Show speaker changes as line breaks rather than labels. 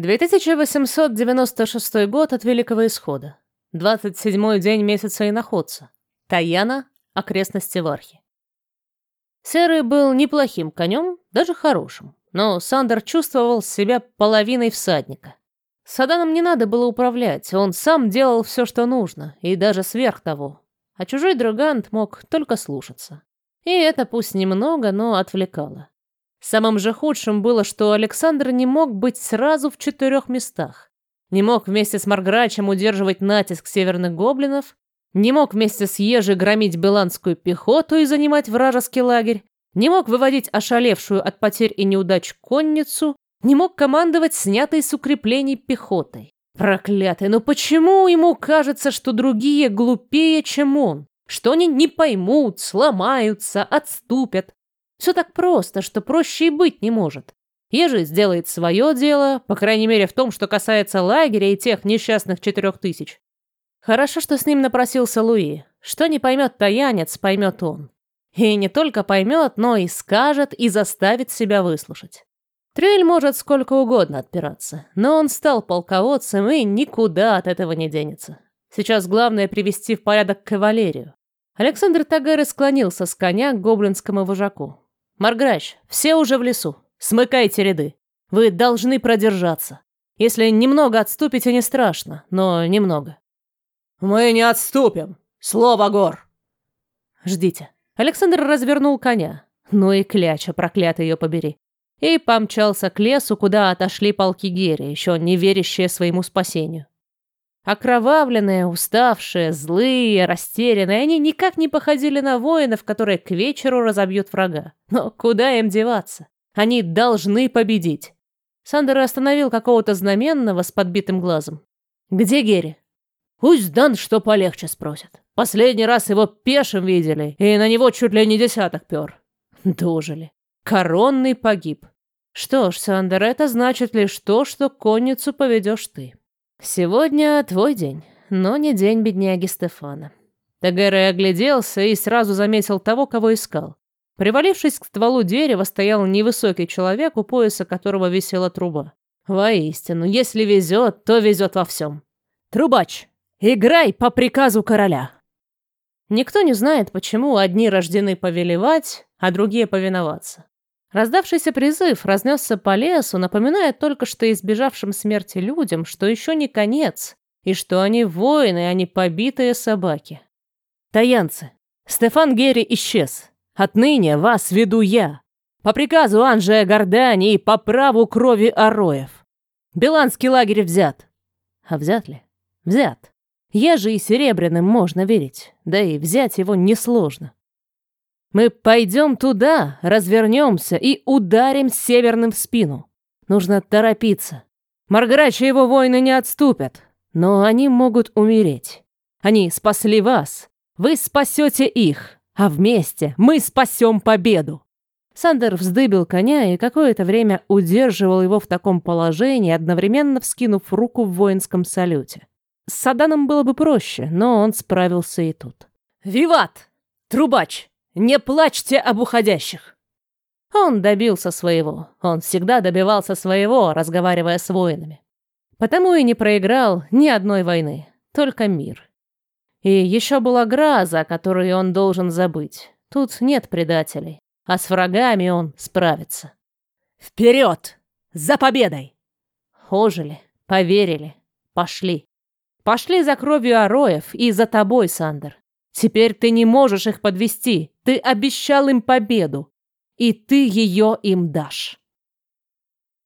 2896 год от Великого Исхода. 27-й день месяца иноходца. Таяна, окрестности Вархи. Серый был неплохим конем, даже хорошим, но Сандер чувствовал себя половиной всадника. Саданом не надо было управлять, он сам делал все, что нужно, и даже сверх того. А чужой драгант мог только слушаться. И это пусть немного, но отвлекало. Самым же худшим было, что Александр не мог быть сразу в четырех местах. Не мог вместе с Марграчем удерживать натиск северных гоблинов, не мог вместе с Ежей громить беланскую пехоту и занимать вражеский лагерь, не мог выводить ошалевшую от потерь и неудач конницу, не мог командовать снятой с укреплений пехотой. Проклятый, но почему ему кажется, что другие глупее, чем он? Что они не поймут, сломаются, отступят? Все так просто, что проще и быть не может. Ежи сделает свое дело, по крайней мере в том, что касается лагеря и тех несчастных четырех тысяч. Хорошо, что с ним напросился Луи. Что не поймет таянец, поймет он. И не только поймет, но и скажет, и заставит себя выслушать. Трель может сколько угодно отпираться, но он стал полководцем и никуда от этого не денется. Сейчас главное привести в порядок кавалерию. Александр Тагары склонился с коня к гоблинскому вожаку. «Марграч, все уже в лесу. Смыкайте ряды. Вы должны продержаться. Если немного отступите, не страшно, но немного».
«Мы не отступим. Слово гор».
«Ждите». Александр развернул коня. Ну и кляча, проклятый ее побери. И помчался к лесу, куда отошли полки Гери, еще не верящие своему спасению. Окровавленные, уставшие, злые, растерянные, они никак не походили на воинов, которые к вечеру разобьют врага. Но куда им деваться? Они должны победить. Сандер остановил какого-то знаменного с подбитым глазом. «Где Герри?»
«Пусть Дан что полегче спросит. Последний раз его пешим видели, и на него чуть ли не десяток пер».
Дожили. Коронный погиб. Что ж, Сандер, это значит лишь то, что конницу поведешь ты. Сегодня твой день, но не день бедняги Стефана. Тагера огляделся и сразу заметил того, кого искал. Привалившись к стволу дерева, стоял невысокий человек, у пояса которого висела труба. Воистину, если везет, то везет во всем.
«Трубач, играй по приказу короля!»
Никто не знает, почему одни рождены повелевать, а другие повиноваться. Раздавшийся призыв разнесся по лесу, напоминая только что избежавшим смерти людям, что еще не конец, и что они воины, а не побитые собаки.
«Таянцы, Стефан Герри исчез. Отныне вас веду я. По приказу Анжея Гордани и по праву крови Ароев. Биланский лагерь взят».
А взят ли? Взят. Еже и Серебряным можно верить, да и взять его несложно. Мы пойдем туда, развернемся и ударим северным в спину. Нужно торопиться. Маргарач и его воины не отступят, но они могут умереть. Они спасли вас, вы спасете их, а вместе мы спасем победу. Сандер вздыбил коня и какое-то время удерживал его в таком положении, одновременно вскинув руку в воинском салюте. С Саданом было бы проще, но он справился и тут.
«Виват! Трубач! Не плачьте об уходящих!»
Он добился своего. Он всегда добивался своего, разговаривая с воинами. Потому и не проиграл ни одной войны, только мир. И еще была Граза, которую он должен забыть. Тут нет предателей, а с врагами он справится.
«Вперед! За победой!»
Ожили, поверили, пошли. Пошли за кровью Ароев и за тобой, Сандер. Теперь ты не можешь их подвести. Ты обещал им победу, и ты ее им дашь.